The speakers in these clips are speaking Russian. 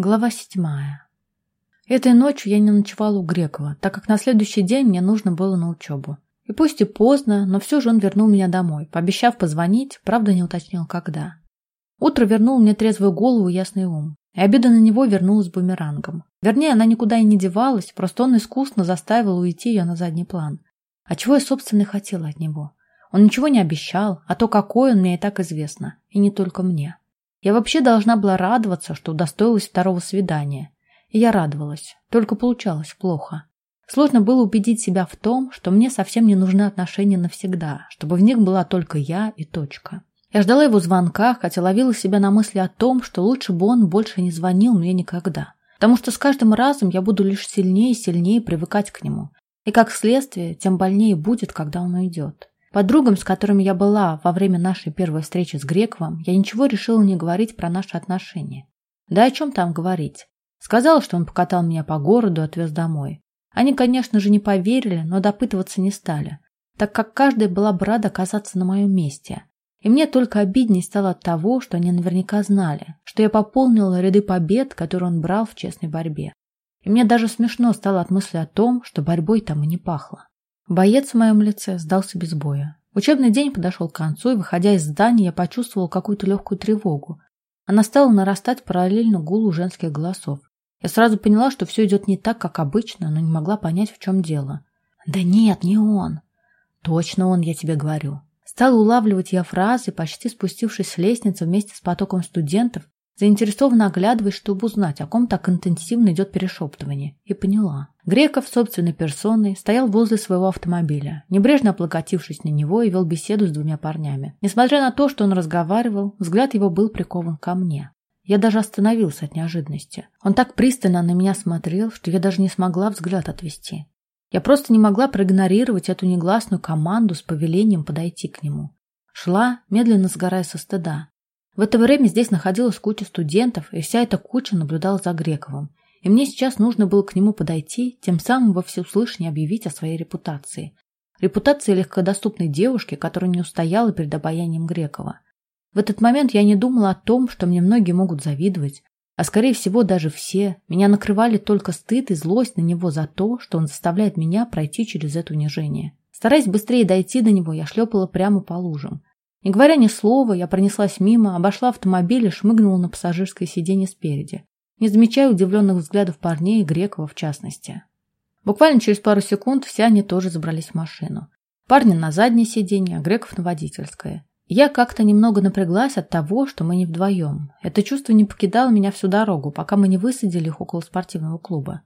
Глава седьмая. Этой ночью я не ночевала у Грекова, так как на следующий день мне нужно было на учебу. И пусть и поздно, но все же он вернул меня домой, пообещав позвонить, правда не уточнил, когда. Утро вернуло мне трезвую голову и ясный ум. И обида на него вернулась бумерангом. Вернее, она никуда и не девалась, просто он искусно заставил уйти ее на задний план. А чего я, собственно, хотела от него? Он ничего не обещал, а то, какой он, мне и так известно. И не только мне. Я вообще должна была радоваться, что удостоилась второго свидания. И я радовалась, только получалось плохо. Сложно было убедить себя в том, что мне совсем не нужны отношения навсегда, чтобы в них была только я и точка. Я ждала его звонка, хотя ловила себя на мысли о том, что лучше бы он больше не звонил мне никогда. Потому что с каждым разом я буду лишь сильнее и сильнее привыкать к нему. И как следствие, тем больнее будет, когда он уйдет. Подругам, с которыми я была во время нашей первой встречи с Грековым, я ничего решила не говорить про наши отношения. Да о чем там говорить? Сказала, что он покатал меня по городу, отвез домой. Они, конечно же, не поверили, но допытываться не стали, так как каждая была бы рада оказаться на моем месте. И мне только обидней стало от того, что они наверняка знали, что я пополнила ряды побед, которые он брал в честной борьбе. И мне даже смешно стало от мысли о том, что борьбой там и не пахло. Боец в моем лице сдался без боя. Учебный день подошел к концу, и, выходя из здания, я почувствовал какую-то легкую тревогу. Она стала нарастать параллельно гулу женских голосов. Я сразу поняла, что все идет не так, как обычно, но не могла понять, в чем дело. «Да нет, не он!» «Точно он, я тебе говорю!» Стала улавливать я фразы, почти спустившись с лестницы вместе с потоком студентов, заинтересованно оглядываясь, чтобы узнать, о ком так интенсивно идет перешептывание, и поняла. Греков собственной персоной стоял возле своего автомобиля, небрежно облокотившись на него и вел беседу с двумя парнями. Несмотря на то, что он разговаривал, взгляд его был прикован ко мне. Я даже остановился от неожиданности. Он так пристально на меня смотрел, что я даже не смогла взгляд отвести. Я просто не могла проигнорировать эту негласную команду с повелением подойти к нему. Шла, медленно сгорая со стыда. В это время здесь находилась куча студентов, и вся эта куча наблюдала за Грековым. И мне сейчас нужно было к нему подойти, тем самым во всеуслышание объявить о своей репутации. Репутации легкодоступной девушки, которая не устояла перед обаянием Грекова. В этот момент я не думала о том, что мне многие могут завидовать, а скорее всего даже все. Меня накрывали только стыд и злость на него за то, что он заставляет меня пройти через это унижение. Стараясь быстрее дойти до него, я шлепала прямо по лужам. Не говоря ни слова, я пронеслась мимо, обошла автомобиль и шмыгнула на пассажирское сиденье спереди, не замечая удивленных взглядов парней и Грекова в частности. Буквально через пару секунд все они тоже забрались в машину. Парни на заднее сиденье, а Греков на водительское. Я как-то немного напряглась от того, что мы не вдвоем. Это чувство не покидало меня всю дорогу, пока мы не высадили их около спортивного клуба.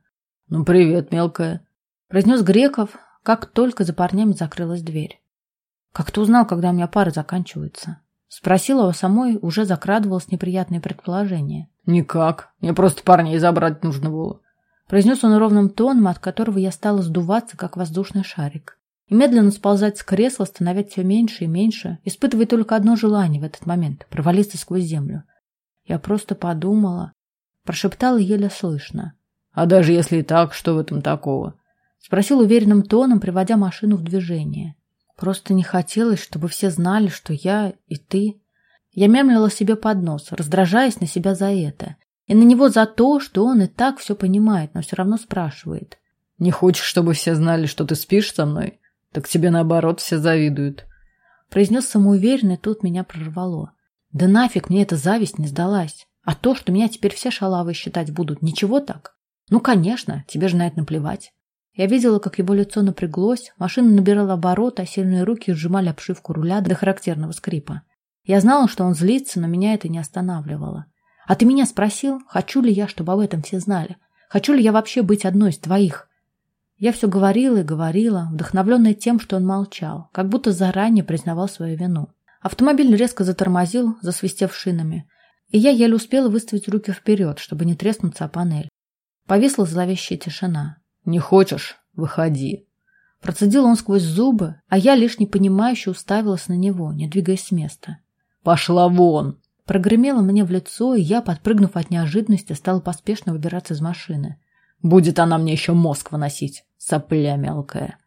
«Ну, привет, мелкая», – произнес Греков, как только за парнями закрылась дверь. Как ты узнал, когда у меня пары заканчиваются? Спросила, а самой уже закрадывалось неприятное предположение. Никак. Мне просто парней забрать нужно было. Произнес он ровным тоном, от которого я стала сдуваться, как воздушный шарик. И медленно сползать с кресла, становясь все меньше и меньше, испытывая только одно желание в этот момент — провалиться сквозь землю. Я просто подумала, прошептала еле слышно. «А даже если и так, что в этом такого?» Спросил уверенным тоном, приводя машину в движение. Просто не хотелось, чтобы все знали, что я и ты. Я мямлила себе под нос, раздражаясь на себя за это. И на него за то, что он и так все понимает, но все равно спрашивает. «Не хочешь, чтобы все знали, что ты спишь со мной? Так тебе, наоборот, все завидуют». Произнес самоуверенно, и тут меня прорвало. Да нафиг мне эта зависть не сдалась. А то, что меня теперь все шалавы считать будут, ничего так? Ну, конечно, тебе же на это наплевать. Я видела, как его лицо напряглось, машина набирала обороты, а сильные руки сжимали обшивку руля до характерного скрипа. Я знала, что он злится, но меня это не останавливало. «А ты меня спросил, хочу ли я, чтобы об этом все знали? Хочу ли я вообще быть одной из твоих?» Я все говорила и говорила, вдохновленная тем, что он молчал, как будто заранее признавал свою вину. Автомобиль резко затормозил, засвистев шинами, и я еле успела выставить руки вперед, чтобы не треснуться о панель. Повисла зловещая тишина. «Не хочешь? Выходи». Процедил он сквозь зубы, а я лишь непонимающе уставилась на него, не двигаясь с места. «Пошла вон!» Прогремело мне в лицо, и я, подпрыгнув от неожиданности, стала поспешно выбираться из машины. «Будет она мне еще мозг выносить, сопля мелкая!»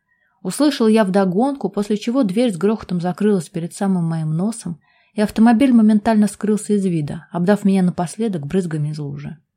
Услышал я вдогонку, после чего дверь с грохотом закрылась перед самым моим носом, и автомобиль моментально скрылся из вида, обдав меня напоследок брызгами из лужи.